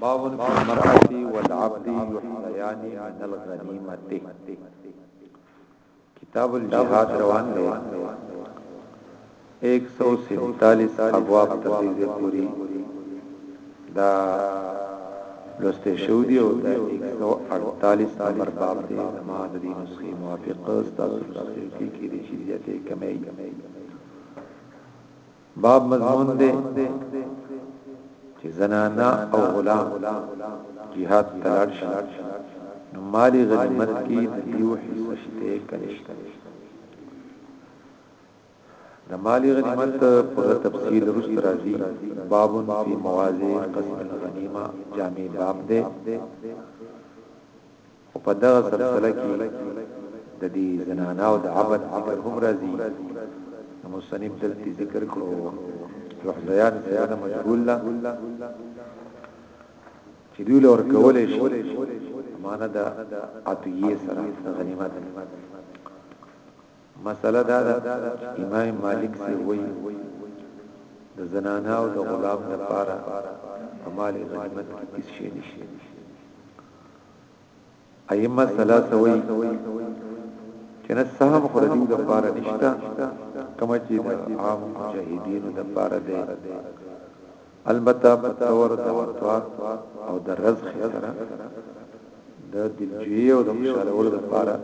باب المرأة والعبد يحتيان من الغنيمة کتاب الجهاد روان دی 147 ابواب تفیز پوری دا لسته شو دی او دا 148 نمبر باب دی ما د دې نسخې موافق تاسو ته کې کې دي چې زیاتې کمې باب مضمون دی چې زنانا او غلام jihad تلاړ شي نو مالی غنیمت کې د دیو حصہ شته کنيشته د مالی غنیمت پر تفصیل رست راځي باب فی مواضع قسم الغنیمه جامع باب دی خو په دغه سلسله کې د دې زنانو د عبد ذکر هم راځي نو مصنف دلته ذکر کړو محزیات سره مجهول لا چې دوی لور کولې شي معنا دا عطیه سره غنیمت مسله دا ده امام مالک سی وی د زنانه او د غلام لپاره مال غنیمت کې هیڅ شی نشي ائمه ثلاثه وایي چې نه سهم خو د دې لپاره نشته کما چې د عام مجاهدینو لپاره دی البته په تور د ورتوا او د رزق سره د دلجوی او د مشالولو لپاره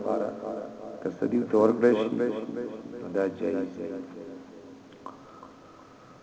که سدیو تور کړی شي دا جایز دی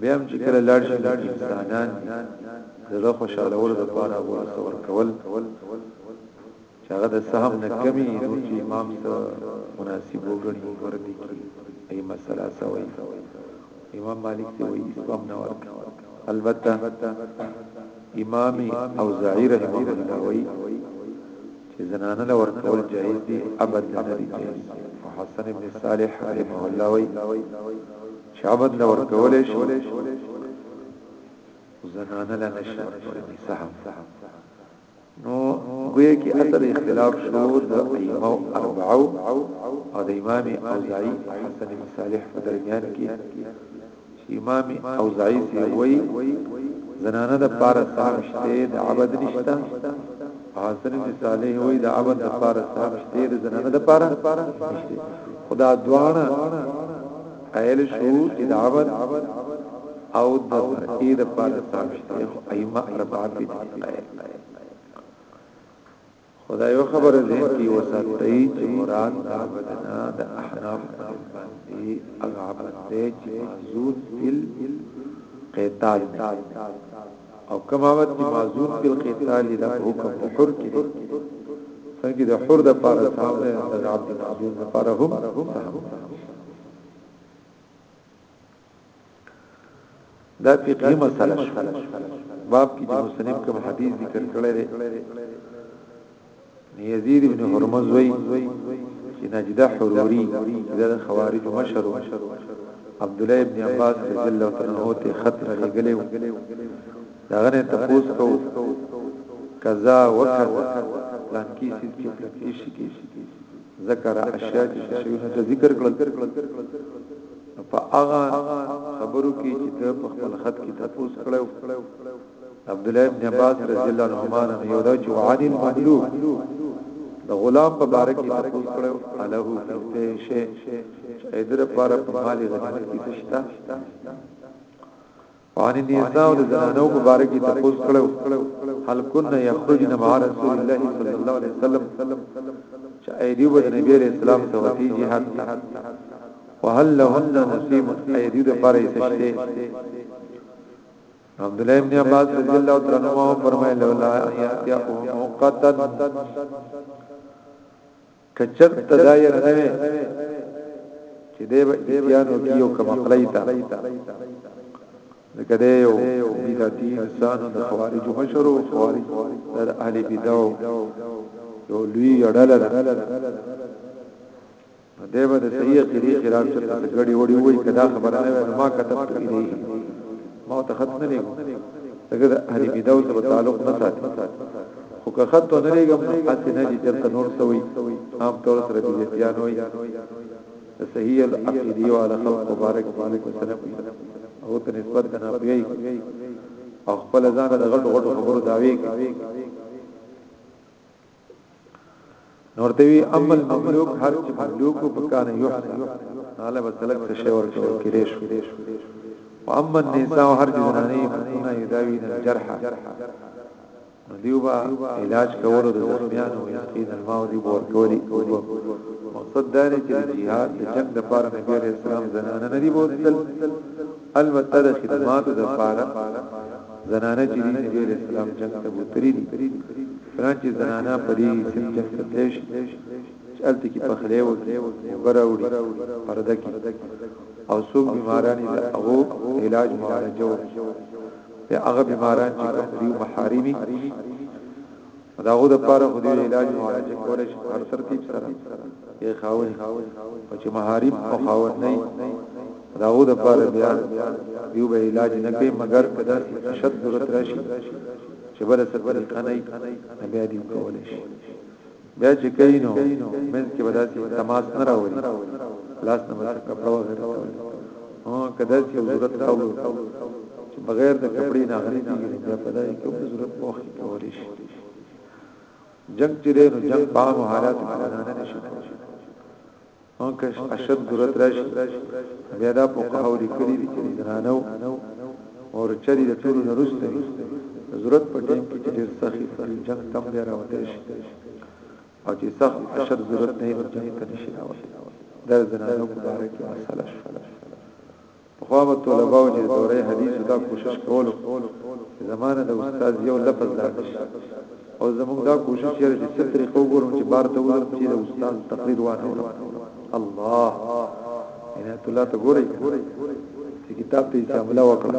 بیا هم چې کله لاړ شي انسانان زړه خوشالولو لپاره ور سور کول چې هغه د سهم نه کمی نو چې امام سره مناسب وګڼي وردی کی ای مسله سوي امام مالک ته وایي اسلام نه ورک البته امام اوزاعی رحمه الله وایي چې زنانه له ورکول جایز دي ابد نه دي جایز حسن ابن صالح رحمه الله وایي شابت له ورکولې شو زنانه له نشو ورکولې سهم نو ګویا کې اصل اختلاف شو د ایمو اربعو او د امام اوزاعي حسن بن صالح په درمیان کې امام اوزاعي سی وای زنانه د پاره سهم شته د عبد نشته حسن بن صالح وای د عبد د پاره سهم شته د زنانه د پاره خدا دواړه قائل شو چې د عبد او د مرئی د پاره ثابت دی خو ائمه اربعه دې قائل خدای یو خبر دې کی وساتای چې مراد عبدنا د احناف باندې هغه عبد دې چې معذور فل قتال نه او کوم هغه چې معذور په قتال دي د حکم په حر کې دي څنګه د حر د پاره سهم ده د عبد معذور د پاره هم سهم دا فقهي مسله باب کې د مسلم کوم حدیث ذکر کړی دی یزید ابن هرمز وی چې نجده حروری چې د خوارج مشر عبد الله ابن عباس رضی الله تعالی عنہ ته خط لګلې دا غره تپوس کو قضا وکړه پلان کې سید کې پلان کې شي کې ذکر اشیاء چې شیونه ذکر کړل په هغه خبرو کې چې په خپل خط کې تپوس کړو عبد الله ابن عباس رضی الله عنهما نه یو دا چې وعد المملوک د غلام په باره کې تاسو کړو له فلته شي ایدر پر په مال غنیمت کې تشتا وعن النساء والزنانو په باره کې تاسو کړو هل کن یخرجن مع رسول الله صلی الله علیه وسلم چې ایدیو د نبی علیہ السلام ته وتی جهاد وهل لهن نصيب ايدي د پاره سشته عبد الله ابن عباس رضی الله تعالی عنہ فرمایله ولا یاتیا موقتا کچر تدایر نه چې دی به اتیانو کیو کما قلیتا لکه دی یو بدعتي انسان د خوارج مشر او خوارج د اهل بدعو یو لوی اړه نو دی به د صحیح عقیدې خلاف چې ته ګړی وړي وای کدا خبره نه وای ما کتب ته الیه ما ته خط نه لیکم دغه د اهل بدعو سره تعلق نه ساتي خو که خط نه لیکم نو حتی نه دي چرته نور سوی عام طور سره دي بیان وای صحیح العقیدی والا خلق مبارک مالک وسلم او ته نسبت کنا پیای او خپل ځان د غټو غټو خبرو داوی کوي نور ته وی اما المملوک هر چې مملوک په کان یحسا ناله بسلک څه شی ورکړي کړي شو واما النساء هر چې زنانه متونه یداوی نه جرح دیوبا علاج کولو د زخمیان او یقین الماء دی بور کولی مقصد دا دی چې جهاد د جنگ لپاره نبی عليه السلام زنانه نه دی بوتل البته د خدماتو د پاره زنانه چې دي نبی علیہ السلام جنگ ته بوتري دي چنانچه زنانه په دې سم جنگ ته تلې شي چې الته کې پخلې وکړي وګراوړي پرده کې او څوک بیماران دي هغه علاج معالجه وکړي هغه بیماران چې کوم دي محارمي دا غو د پاره خو دی علاج معالجه کول شي هر سر کې سره یې خاوي او چې محارم او خاوت نه دا غو د پاره بیا یو به علاج نه کوي مګر کدا شد ضرورت راشي چې بل څه طریقه نه بیا دی کول شي بیا چې کوي نو من کې بداسي تماس نه راوړي لاس نه مسکه پروا غره ها کدا چې ضرورت راوړو چې بغیر د کپړې نه غني کیږي بیا په دای کې په ضرورت موخ کولی شي جنگ چې دی نو جنگ په عام حالات کې نه نشي ها که اشد ضرورت راشي بیا دا په قهو لیکلي دي چې زنانو او چری د ټولو نرسته ضرورت په ټیم کې چې ډېر سخی سخی جنگ تم دی راوته شي او چې سخت اشد ضرورت نه وي جنگ ته نشي راوړي دا زنانو په اړه کې مسله شوه په خو به طلبه او چې دوره حدیث دا کوشش کولو زمانه د استاد یو لفظ لا نشي او زموږ دا کوشش یې چې څه طریقو ګورم چې بار ته ورم چې د استاد تقریر وانه ورم الله ان ته لا ته ګوري چې کتاب ته چې عمله وکړه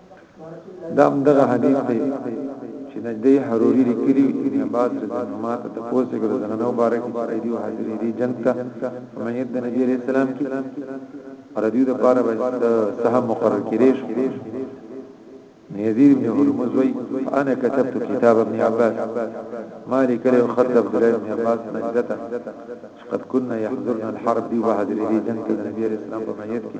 دام دغه حدیث دی چې نجدی حروری لیکلی ابن عباس رضی الله عنه ته پوسټ کړو دغه نو بارک چې دی حاضر دی جنگ ته مېد د نبی علیہ السلام کې پر دې د پاره به سهم مقرر کړي شو يزيد بن هرمز وي انا كتبت كتاب ابن عباس مالك له خط عبد الله بن عباس نجدته قد كنا يحضرنا الحرب دي وحضر دي جنگ النبي عليه السلام په ميت کې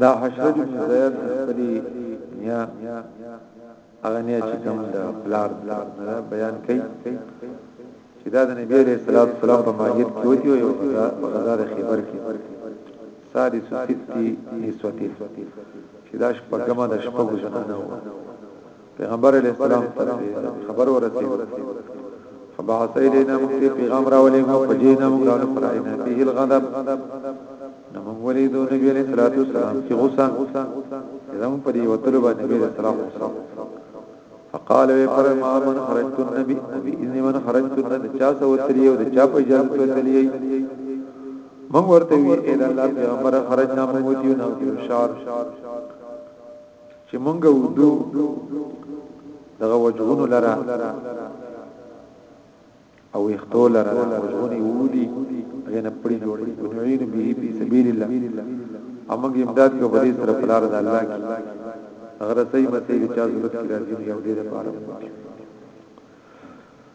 دا حشرج بن زید خپلی نیا هغه نیا چې کوم د بلار بلار نه بیان کړي چې دا د نبی عليه الصلاه والسلام په ماهیت کې وتی او یو غزا د خیبر کې سادس ستی نسوتی چې دا شپږمه د شپږو جنانه و پیغمبر علیه السلام ته خبر ورسېږي فبعث الینا مختی پیغام راولې مو فجینا مو قالو فراینا فيه الغضب نو موږ ولیدو نبی علیه الصلاۃ والسلام چې غوسه زمو پر یو تل باندې نبی علیه السلام غوسه فقال وی پر ما من خرجت النبي باذن من خرجت النبي چا سو تری او چا په جان په تلی موږ ورته وی اې الله پیغمبر خرجنا موږ یو نو شار چې مونږ وډو دغه وجهونو لره او اختو لره وجهونی وولي غنه پړي جوړي ونعين به په سبيل الله امګ امداد کو بری سره پلار د الله کی غرسي مسیح چا ضرورت کی راځي یو دې لپاره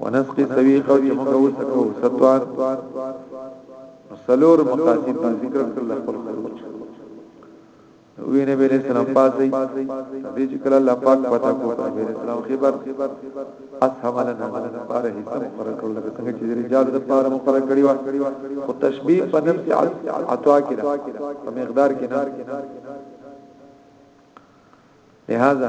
ونسقي سويق او چې موږ وسکو ستوار سلور مقاصد په ذکر کړل خپل خروج وی نبی علیہ السلام پاسي دې چې کله الله پاک پتا کو ته نبی علیہ السلام خبر اصحاب لنا پاره هیڅ مقرر کړل لکه څنګه چې رجال د پاره مقرر کړی و او تشبیه په نفس عطا کې ده په مقدار کې نه لہذا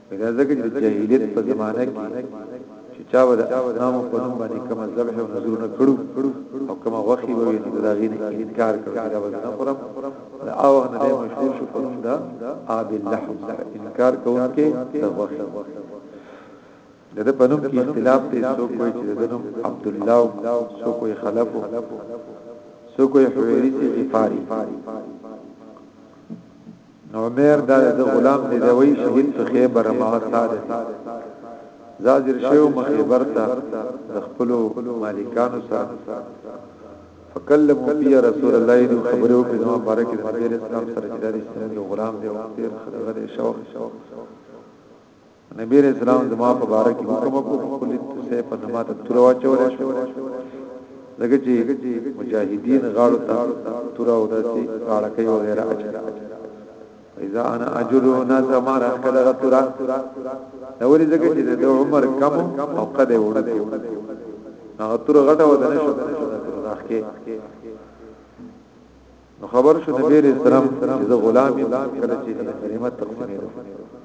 دا ځکه چې جاهلیت په زمانه کې چې چا به د اصنام په نوم باندې کوم ذبح او نذر نه کړو او کوم غوخي به نه دراغي نه انکار کړو دا به نه خورم دا او نه د مشهور شو په نوم دا اب اللحم سره انکار کوونکې د غوخي د د په نوم کې اختلاف دی څو کوی چې د نوم عبد الله څو کوی خلف څو کوی حویری غفاری نعمير دا د غلام دی دی وی شهید په خیبر ما ساده زاجر شیو مخیبر ته د خپل مالکانو سره فکلم فی رسول الله دی خبرو په نو مبارک د نبی اسلام سره چې د اسلام غلام دی او تیر خدای شوق نبی رسول الله زما په باره کې حکم وکړ خپل څه په نما ته تور واچول شو لکه چې مجاهدین غاړو ته تور او داسي غاړه کوي وغیرہ اچي اذا انا اجر الناس ما راح کله تور دا ورې ځکه چې د عمر کم او قد ورته هغه تور غټه ودانه شو راخ کې نو خبر شو نبی عليه السلام چې زه غلام یم کله چې غنیمت تقسیمېږي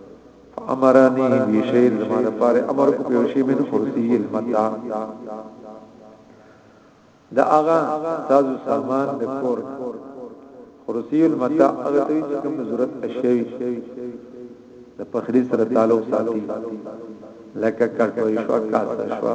فامرني بشيء ما لپاره امر کو په شی من خرسي المتاع دا اغا ساز سامان د کور خرسي المتاع هغه ته چې کوم ضرورت شي د پخري سره تعلق ساتي لکه کټوي شو کاسه شو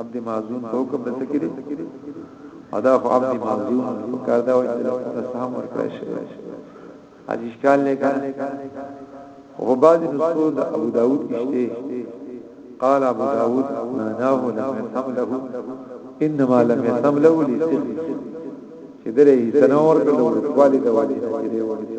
عبد معزون په حکم د سکري او دا خو عبد معزون په کار دا وایي چې سهم ورکړی شي از اشکال نه کړه خو بعض نسخو د ابو داود کشته قال ابو داود معناه لم يسم له انما لم يسم له لسخ چې درې تنور کړو والد والد چې دی ورته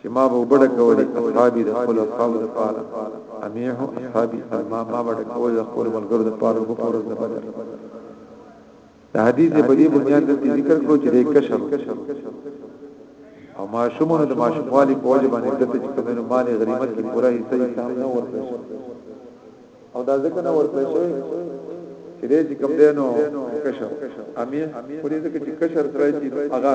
چې ما به وبډه کولې اصحابي د خپل اصحاب لپاره اميحو اصحابي ما ما وبډه کولې د خپل ملګرو لپاره په پورز د بدر د حدیث په دې بنیاد د ذکر کو چې د کشر او ما شمونه د ما شموالي په وجه باندې د چې کومه مال غریمت کې پوره حصہ یې سامنے ورکړ او دا ځکه نه ورکړ شوی چې دې چې کوم دینو کشر امي پوری ځکه چې کشر سره چې هغه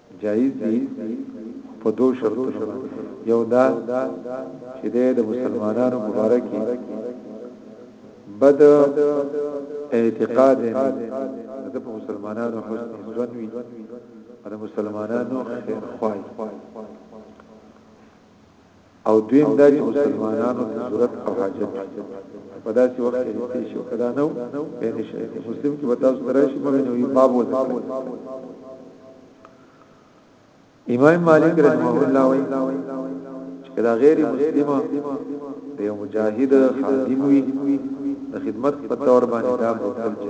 جائز دي خو په دوه شرطونو باندې یو دا چې د مسلمانانو مبارکي بد اعتقاد نه د مسلمانانو حسن ځون وي د مسلمانانو خوای او دویم دا چې مسلمانانو ته ضرورت او حاجت په داسې وخت کې نشته شي او کدا نو به نشي مسلم کې به تاسو درشي مګر نو یو باب ونه امام مالک رحمه الله وایي چې دا غیر مسلمه د یو مجاهد خادم وي د خدمت په تور باندې دا بوتل چي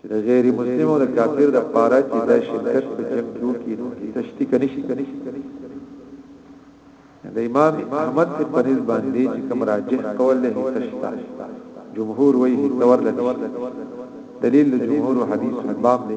چې د غیر مسلم او د کافر د پاره چې دا شرکت په جنگ کې وکړي نو تشتی کني شي د امام احمد په پنځ باندې چې کوم راجح قول له تشتا جمهور وایي تور لته دلیل د جمهور حدیث باب دی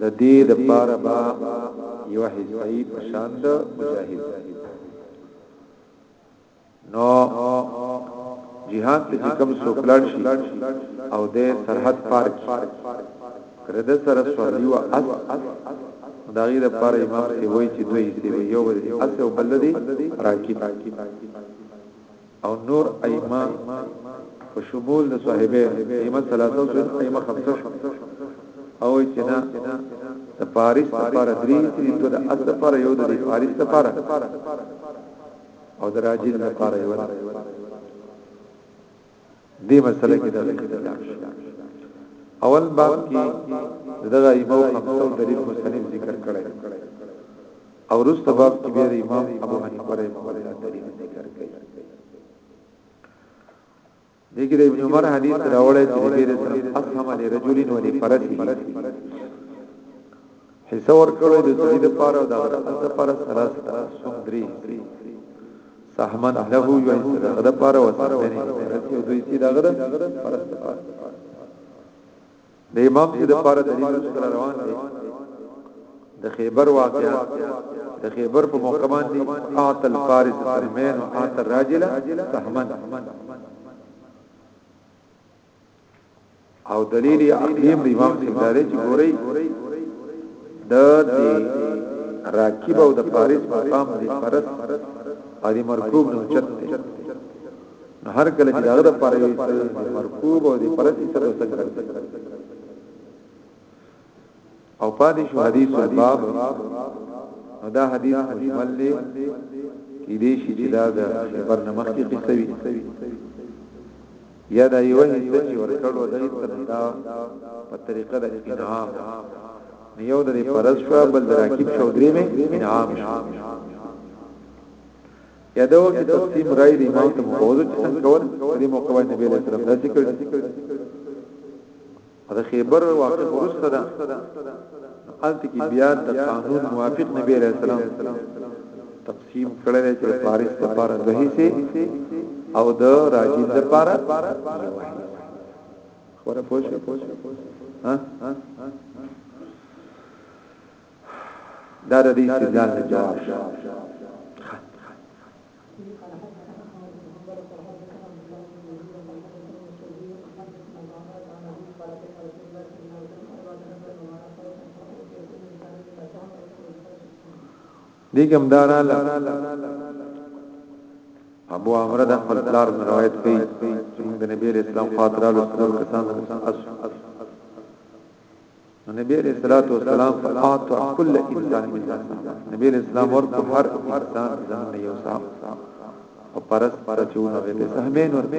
د دې د پاره با یو حصي پشان د مجاهد نو جهاد ته کوم سوکلړ شي او د سرحد پار کی کړه د سره سورلی او اس دا غي د پاره امام سی وای چې دوی سی یو ور اس او بلدی راکی او نور ائمه په شمول د صاحبین ائمه ثلاثه او ائمه خمسه شو او چې نه د پاریس لپاره درې درې دوه د اصل لپاره یو د پاریس لپاره او د راجل لپاره یو دې مسله کې دا اختلاف شته اول باب کې دغه ایمو خمسو دلیل مصنف ذکر کړی او رست باب کې بیا امام ابو حنیفه رحمه الله دلیل ذکر کړی دغه ابن عمر حدیث راوړی چې دې سره افهم لرجل ولفرسه حصه ورکړی د سړي د پاره او د غرقن د پاره سلاس سم درې حصي سحمن له یو حصه د غره پاره او سحمن یو دوی چې د غره پرسته پاره د امام چې د پاره د دې سره روان دي د خیبر واقعا د خیبر په موقع باندې اعتل فارس سحمن او اعتل راجله سحمن او دلیل عقلی دی امام سیداری چې ګوري د راکیب او د فارس مقام دی فرس او دی مرکوب نه چت نو هر کله چې دغه لپاره یو مرکوب او دی فرس څه څه او پاتې شو حدیث الباب نو دا حدیث مجمل دی کې دې شي چې دا د خبر نه مخکې قصه وي یا دا یو حصہ چې ورکړو د دا په طریقه د انعام یو د فرض شو بل د راکب شو درې مې انعام شو یادو کې تقسیم راي د امام ته مفوض څنګه کول د موقوای نبی له طرف د ذکر د خیبر واقع ورسته ده الته کې بیا د قانون موافق نبی علیہ السلام تقسیم کړل چې فارس لپاره دوه حصے او د راجی لپاره یو حصہ خبره پوه شئ ها دا د دې استدلال جواب دیګم داراله ابو عمرو د خپل پلار روایت کوي چې د نبی اسلام خاطر له څلور کسانو اس نبی علیہ الصلوۃ والسلام فاعطى كل انسان من نبی علیہ السلام ورته هر انسان زمونه یو صاحب او پرس پر چونه به سهمین ورته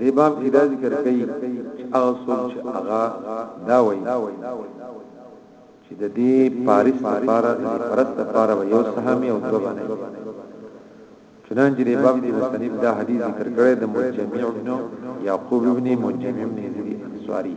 دې باب کې دا ذکر کوي چې هغه څوک چې هغه دا وایي چې د دې پاریس لپاره د فرد لپاره یو سهمي او دوه باندې چنانچه دې باب کې مصنف دا حدیث ذکر کړی د مجمع ابن یعقوب ابن مجمع ابن زری انصاری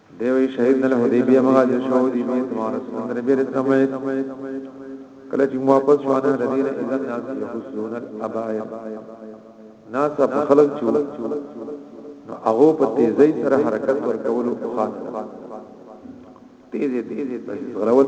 دی وایي شهید نه له حدیبیه مهاجر شو دی بیت ما رسول الله نبی رسول الله کله چې واپس شو نه د دین اذن ناس یحسون الابایا ناس په خلق چو نو هغه په تیزی سره حرکت ورکول او خاص تیزی تیزی غرول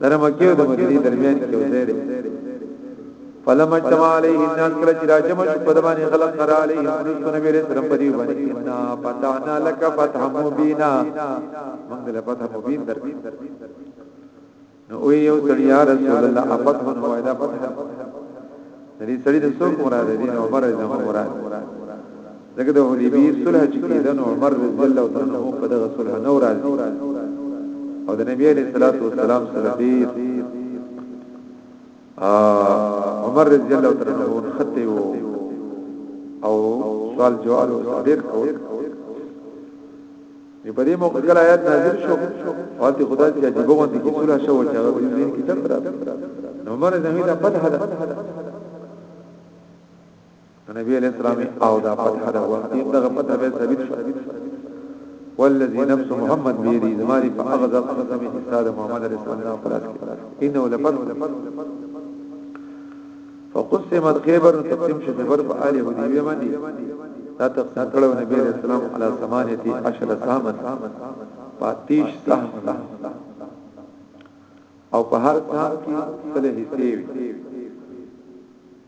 در مکه او د مدینه درمیان کې یو ځای دی فلم اجتماع علیه الناس کله چې راجم شو په دبانې غلط قرار علیه رسول نبی رسول الله دی باندې کینا فتحنا لك فتح مبینا موږ له فتح مبین در نو او یو سړی یا رسول الله افتح نو وایدا فتح دې سړی د څوک مراد دی نو عمر زمو مراد ځکه د حدیبی صلح چې کېده نو عمر رضی الله تعالی عنہ په دغه صلح نو راځي او د نبی علیہ الصلوۃ والسلام سره ډیر عمر رضی الله تعالی عنہ خطه او سوال جواب ډیر کوي په دې موقع کې آیات نازل شو او ته خدای چې عجیب غوندي کې سوره شو چې هغه دې کې تر نو عمر زمي دا فتح ده نبی علیہ السلام او دا فتح دا وخت دغه فتح به ثابت شو والذي نفس محمد بيدي زماري فاغذ قسم استاد محمد علیہ السلام خلاص انه لفتح فقسمت خيبر تقسيم شبر فآل يهودي ومني دا تقسیم کړو نبی علیہ السلام علی ثمانیتی عشر سامن پاتیش سهم او په هر سهم کې سله حصے وي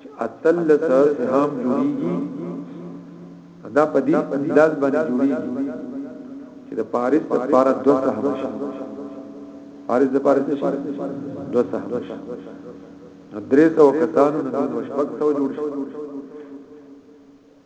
چې اتلس سهام جوړیږي دا په دې انداز باندې جوړیږي چې د پاریس لپاره دوه سهم شي پاریس د پاریس شي دوه سهم شي درې سو کسانو نه دوه شپږ سو جوړ شي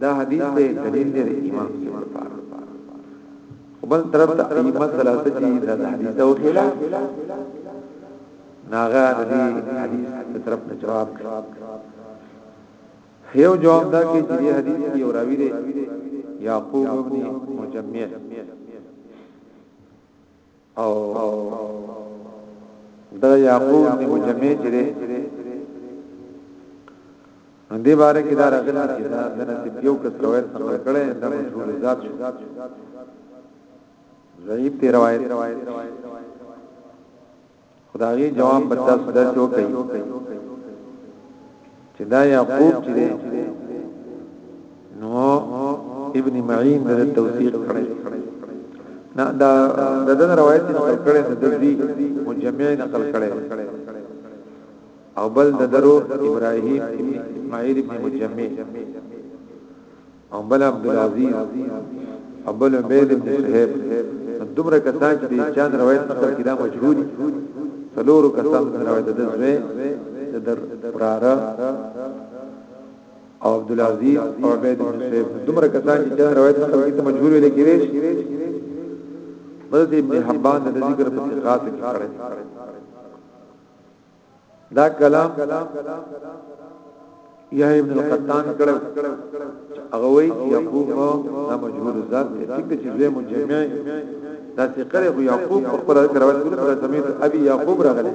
دا حدیث ته دلیل دی د امام مسلم لپاره بل طرف ته ائمه ثلاثه چې دا حدیث ته وکړه ناغه د دې حدیث په طرف نه جواب یو جواب دا کې چې حدیث کې یو راوی دی یعقوب ابن مجمع او دا یعقوب دی مجمع چې دی نو دې باره کې دا راغلی چې دا د نصیب یو کس روایت نقل کړي دا مشهور ذات شو ضعیف دی روایت خو د هغې جواب به تاسو داسې وکړئ چې دا یعقوب چې دی نو ابن معین د توثیق کړی نه دا د دې روایت نقل کړي د دې مجمع نقل کړي او بل د درو ابراهیم ابن اسماعیل ابن مجمع او بل عبد العزيز ابل عبيد بن صهيب دومره کسان چې چان روایت نقل کړي دا مجهول څلورو کسان روایت ده زوی د در پراره او عبد العزيز او عبيد بن صهيب دومره کسان چې چان روایت نقل کړي ته مجهول ویل کېږي مدد ابن حبان د ذکر په ثقات کې کړی دا کلام یحیی ابن القطان کړه هغه وی یعقوب دا مجهول ذات دی ټیک چې زوی مجمع دا چې کړه خو یعقوب په خپل کروات کې پر زمید ابي یعقوب راغلی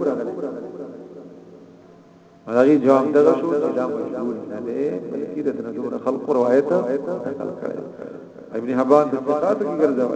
هغه جواب دغه شو چې دا مجهول نه دی بلکې د تنظیم خلق روایت نقل کړي ابن حبان د صفات کې ګرځاوه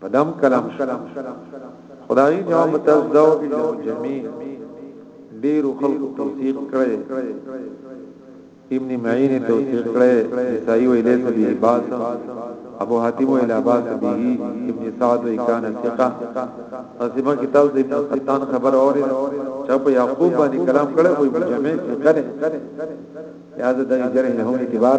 په دم کلام خدای جواب متزدو الا جميع ډیرو خلق توثیق کړي ابن معین توثیق کړي عیسائی و الیس به باس ابو حاتم و الی باس به ابن سعد و کان ثقه قسمه کتاب د ابن قطان خبر اور چا په یعقوب باندې کلام کړي وي جميع ثقه لہذا د جرح هم اعتبار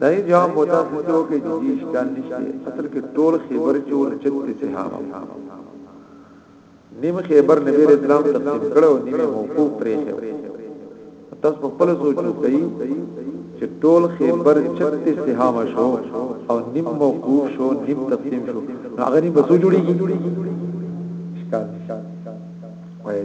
دا یې جواب وتا پوښتنه وکړي چې جی اشکال نشته اصل کې ټول خیبر چې ول چت سهام نیم خیبر نبی اسلام تقسیم کړو نیم موقوف پرې شو تاسو په خپل سوچ وکړئ چې ټول خیبر چت سهام شو او نیم موقوف شو نیم تقسیم شو هغه نیم بسو جوړیږي اشکال وایي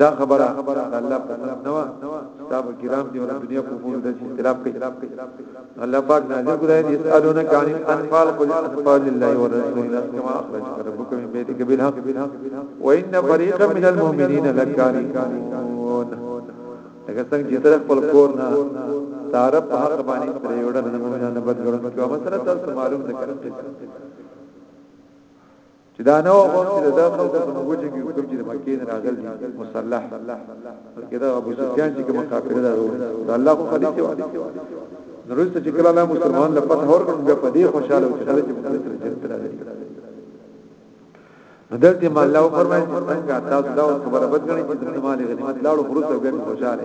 دا خبره د الله په قسم نو صاحب کرام دی ور دنیا په امور د اختلاف کوي الله پاک نازل کړی دی اسالونه کان انفال قل انفال لله ورسول كما اخرج ربك من بيتك بالحق وان فريقا من المؤمنين لكارهون لکه څنګه چې تر خپل کور نه تعرف په حق باندې تر یو ډول مومنانو بدګړو کوي مسله تاسو معلوم ده کړئ چې دا نه وو چې د دغه خلکو په نوم وجنګي کوم چې د مکې نه راغلي مصالح بلکې دا ابو سفیان چې کوم کافر دا وو دا الله خو خلیق دی نورسته چې کله الله مسلمان له پته اور کوم په دې خوشاله چې خلک په دې سره جنت راځي دلته ما الله فرمایي چې څنګه تاسو دا خبره بدګنی چې د مال غنیمت لاړو خروج او ګټه خوشاله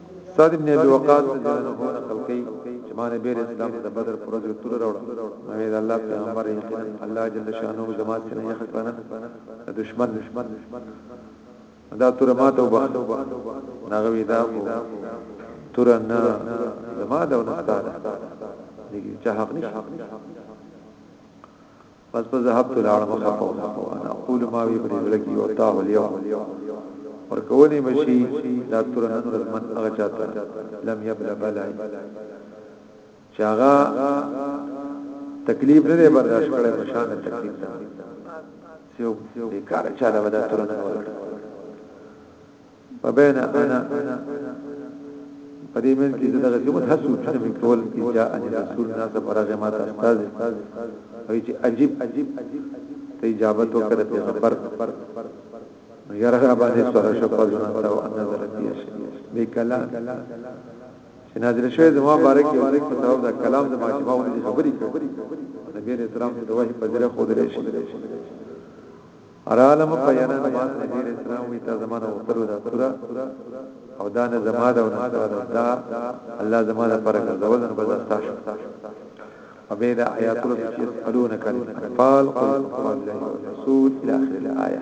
سعد ابن ابي وقاص رضی الله عنه نقل کوي چې باندې بیر اسلام د بدر پر ورځ تور راوړ نو د الله پیغمبر یقینا الله جل شانو زما سره یې خپانه دشمن دشمن دا تور ماته وبخت ناغوي دا کو تور نه زما دا ونستاده دغه چا حق نشته پس په ذهبت لاړ مخه په مخه وانا قول ما وی پر زړه کې او تا ولیو ورکونی بشي دا تر نن ورځ من هغه چاته لم یبل بلای چاغا تکلیف نه برداشت کړي په شان تکلیف نه سیو بیکاره چاله ودا تر نن ورځ فبين انا پدې من کې دغه چې موږ هڅه وکړو چې کول چې جاء ان رسول ناس فرغه ما استاد او چې عجيب عجيب ته اجابت وکړه پیغمبر نو يرغه باندې سره شو په ځنا او ان درتي شي به کلام چې نازل شوی زما بارک یو څه په سبب دا کلام د ماجبا ولې خبرې کوي نبی رسول الله د وحي په ذریعہ خو درې شي ارالم په یانا نماز نبی علیہ السلام وی تا زمانه وتلو دا سورا او دا نه زما دا او نه دا الله زما دا پر ګرځول نه بل تاش او به دا آیات له چې سلون کړي انفال قل قل الله رسول الى اخر الايه